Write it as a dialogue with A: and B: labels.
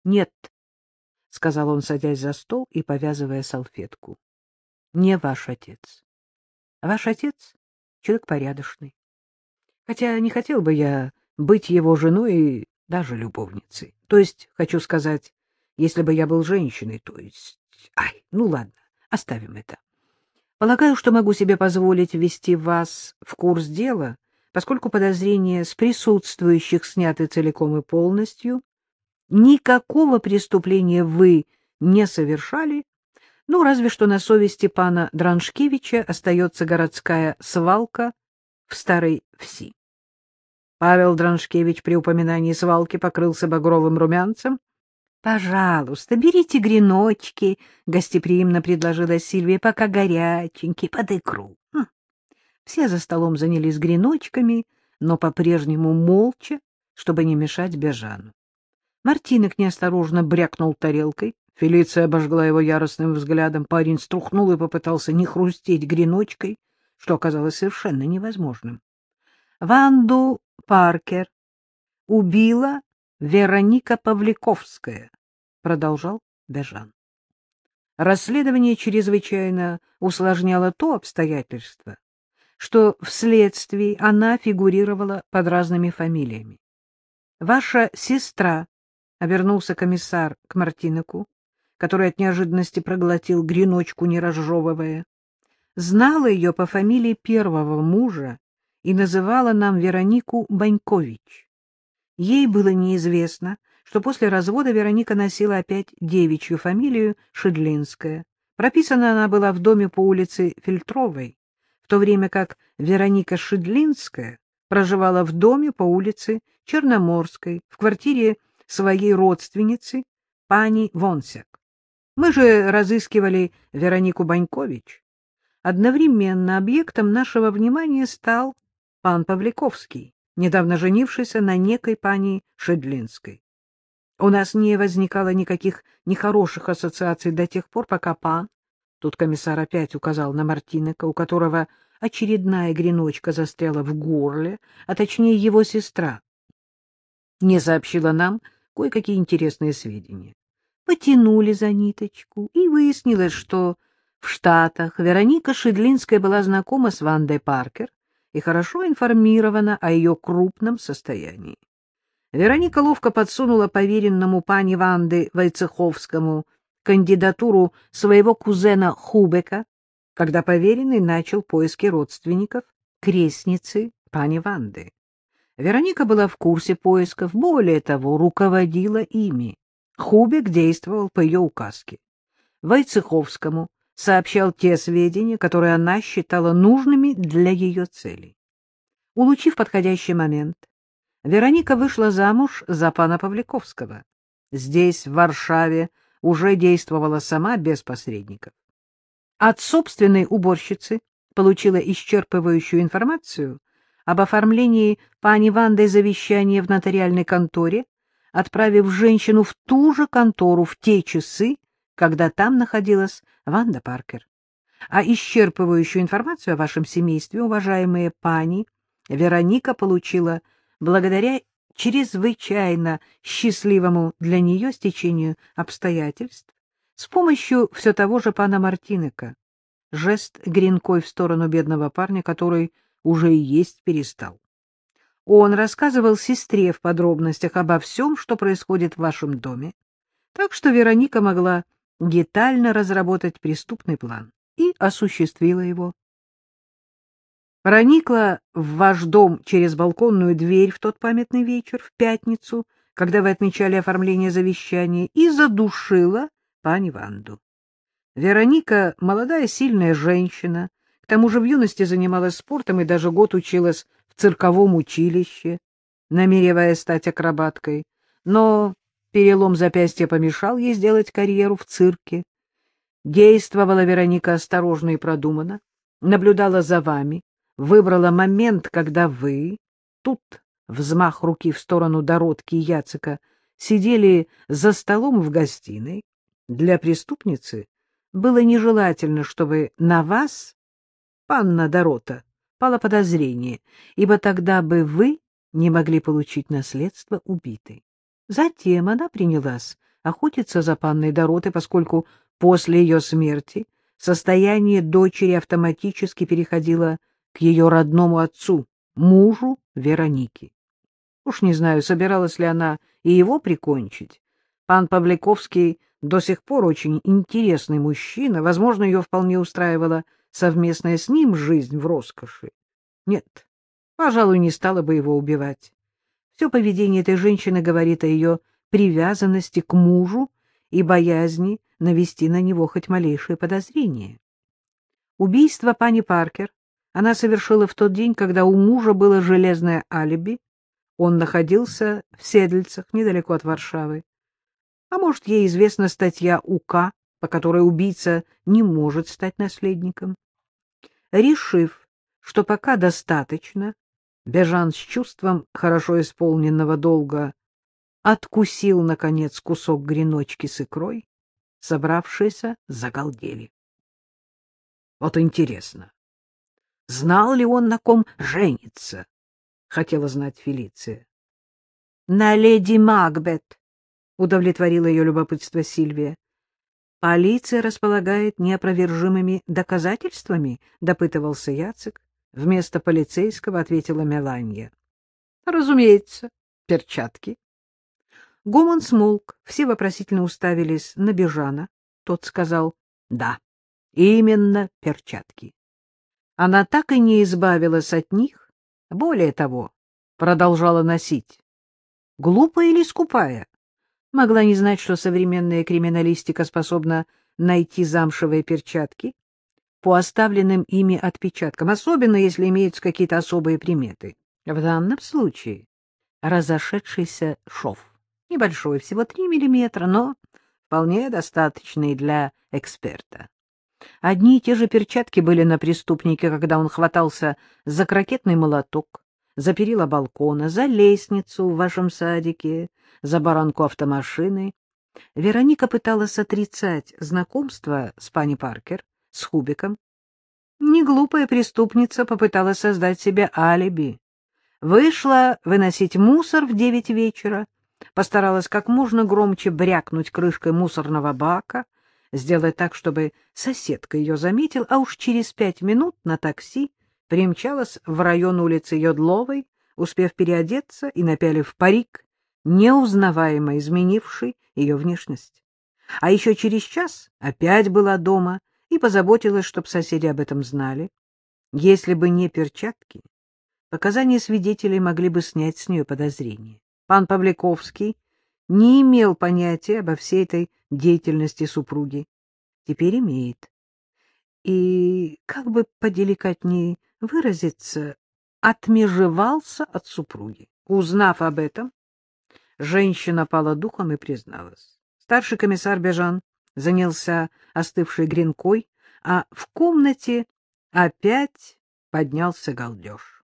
A: — Нет, — сказал он, садясь за стол и повязывая салфетку. — Не ваш отец. Ваш отец — человек порядочный. Хотя не хотел бы я быть его женой и даже любовницей. То есть, хочу сказать, если бы я был женщиной, то есть... Ай, ну ладно, оставим это. Полагаю, что могу себе позволить ввести вас в курс дела, поскольку подозрения с присутствующих сняты целиком и полностью. Никакого преступления вы не совершали, ну, разве что на совести пана Драншкевича остается городская свалка в Старой Вси. Павел Драншкевич при упоминании свалки покрылся багровым румянцем, — Пожалуйста, берите греночки, — гостеприимно предложила Сильвия, — пока горяченькие, под икру. Хм. Все за столом занялись греночками, но по-прежнему молча, чтобы не мешать Бежану. Мартинок неосторожно брякнул тарелкой. Фелиция обожгла его яростным взглядом. Парень струхнул и попытался не хрустеть греночкой, что оказалось совершенно невозможным. Ванду Паркер убила Вероника Павликовская, продолжал Бежан. Расследование чрезвычайно усложняло то обстоятельство, что вследствие она фигурировала под разными фамилиями. Ваша сестра, — обернулся комиссар к Мартиноку, который от неожиданности проглотил греночку, не разжевывая, знала ее по фамилии первого мужа и называла нам Веронику Банькович. Ей было неизвестно, что после развода Вероника носила опять девичью фамилию Шедлинская. Прописана она была в доме по улице Фильтровой, в то время как Вероника Шедлинская проживала в доме по улице Черноморской, в квартире своей родственницы, пани Вонсяк. Мы же разыскивали Веронику Банькович. Одновременно объектом нашего внимания стал пан Павликовский недавно женившийся на некой пани Шедлинской. У нас не возникало никаких нехороших ассоциаций до тех пор, пока пан, тут комиссар опять указал на Мартинека, у которого очередная греночка застряла в горле, а точнее его сестра, не сообщила нам кое-какие интересные сведения. Потянули за ниточку, и выяснилось, что в Штатах Вероника Шедлинская была знакома с Вандой Паркер, и хорошо информирована о ее крупном состоянии. Вероника ловко подсунула поверенному пани Ванды Войцеховскому кандидатуру своего кузена Хубека, когда поверенный начал поиски родственников крестницы пани Ванды. Вероника была в курсе поисков, более того, руководила ими. Хубек действовал по ее указке. Войцеховскому сообщал те сведения, которые она считала нужными для ее целей. Улучив подходящий момент, Вероника вышла замуж за пана Павликовского. Здесь, в Варшаве, уже действовала сама без посредников. От собственной уборщицы получила исчерпывающую информацию об оформлении пани Вандой завещания в нотариальной конторе, отправив женщину в ту же контору в те часы, когда там находилась Ванда Паркер. А исчерпывающую информацию о вашем семействе, уважаемые пани, Вероника получила благодаря чрезвычайно счастливому для нее стечению обстоятельств с помощью все того же пана Мартинека. Жест гринкой в сторону бедного парня, который уже и есть перестал. Он рассказывал сестре в подробностях обо всем, что происходит в вашем доме, так что Вероника могла детально разработать преступный план и осуществила его. Проникла в ваш дом через балконную дверь в тот памятный вечер, в пятницу, когда вы отмечали оформление завещания, и задушила пани Ванду. Вероника — молодая сильная женщина, к тому же в юности занималась спортом и даже год училась в цирковом училище, намеревая стать акробаткой, но Перелом запястья помешал ей сделать карьеру в цирке. Действовала Вероника осторожно и продуманно, наблюдала за вами, выбрала момент, когда вы, тут взмах руки в сторону Доротки и Яцика, сидели за столом в гостиной. Для преступницы было нежелательно, чтобы на вас, панна Дорота, пало подозрение, ибо тогда бы вы не могли получить наследство убитой. Затем она принялась охотиться за панной Доротой, поскольку после ее смерти состояние дочери автоматически переходило к ее родному отцу, мужу Вероники. Уж не знаю, собиралась ли она и его прикончить. Пан Павликовский до сих пор очень интересный мужчина, возможно, ее вполне устраивала совместная с ним жизнь в роскоши. Нет, пожалуй, не стала бы его убивать. Все поведение этой женщины говорит о ее привязанности к мужу и боязни навести на него хоть малейшее подозрение. Убийство пани Паркер она совершила в тот день, когда у мужа было железное алиби, он находился в Седельцах, недалеко от Варшавы. А может, ей известна статья УК, по которой убийца не может стать наследником. Решив, что пока достаточно, Бежан с чувством хорошо исполненного долга откусил, наконец, кусок греночки с икрой, собравшиеся загалдели. Вот интересно, знал ли он, на ком женится? — хотела знать Фелиция. — На леди Макбет, — удовлетворила ее любопытство Сильвия. — Полиция располагает неопровержимыми доказательствами, — допытывался Яцек. Вместо полицейского ответила Меланья. — Разумеется, перчатки. Гомон смолк, все вопросительно уставились на Бежана. Тот сказал «да, именно перчатки». Она так и не избавилась от них, более того, продолжала носить. Глупая или скупая? Могла не знать, что современная криминалистика способна найти замшевые перчатки по оставленным ими отпечаткам, особенно если имеются какие-то особые приметы. В данном случае разошедшийся шов небольшой, всего 3 миллиметра, но вполне достаточный для эксперта. Одни и те же перчатки были на преступнике, когда он хватался за крокетный молоток, за перила балкона, за лестницу в вашем садике, за баранку автомашины. Вероника пыталась отрицать знакомство с пани Паркер, с Хубиком. Неглупая преступница попыталась создать себе алиби. Вышла выносить мусор в девять вечера, постаралась как можно громче брякнуть крышкой мусорного бака, сделать так, чтобы соседка ее заметил, а уж через пять минут на такси примчалась в район улицы Йодловой, успев переодеться и напялив парик, неузнаваемо изменивший ее внешность. А еще через час опять была дома и позаботилась, чтобы соседи об этом знали. Если бы не перчатки, показания свидетелей могли бы снять с нее подозрения. Пан Павликовский не имел понятия обо всей этой деятельности супруги. Теперь имеет. И, как бы поделикатнее выразиться, отмежевался от супруги. Узнав об этом, женщина пала духом и призналась. Старший комиссар Бежан занялся остывшей гренкой, а в комнате опять поднялся галдеж.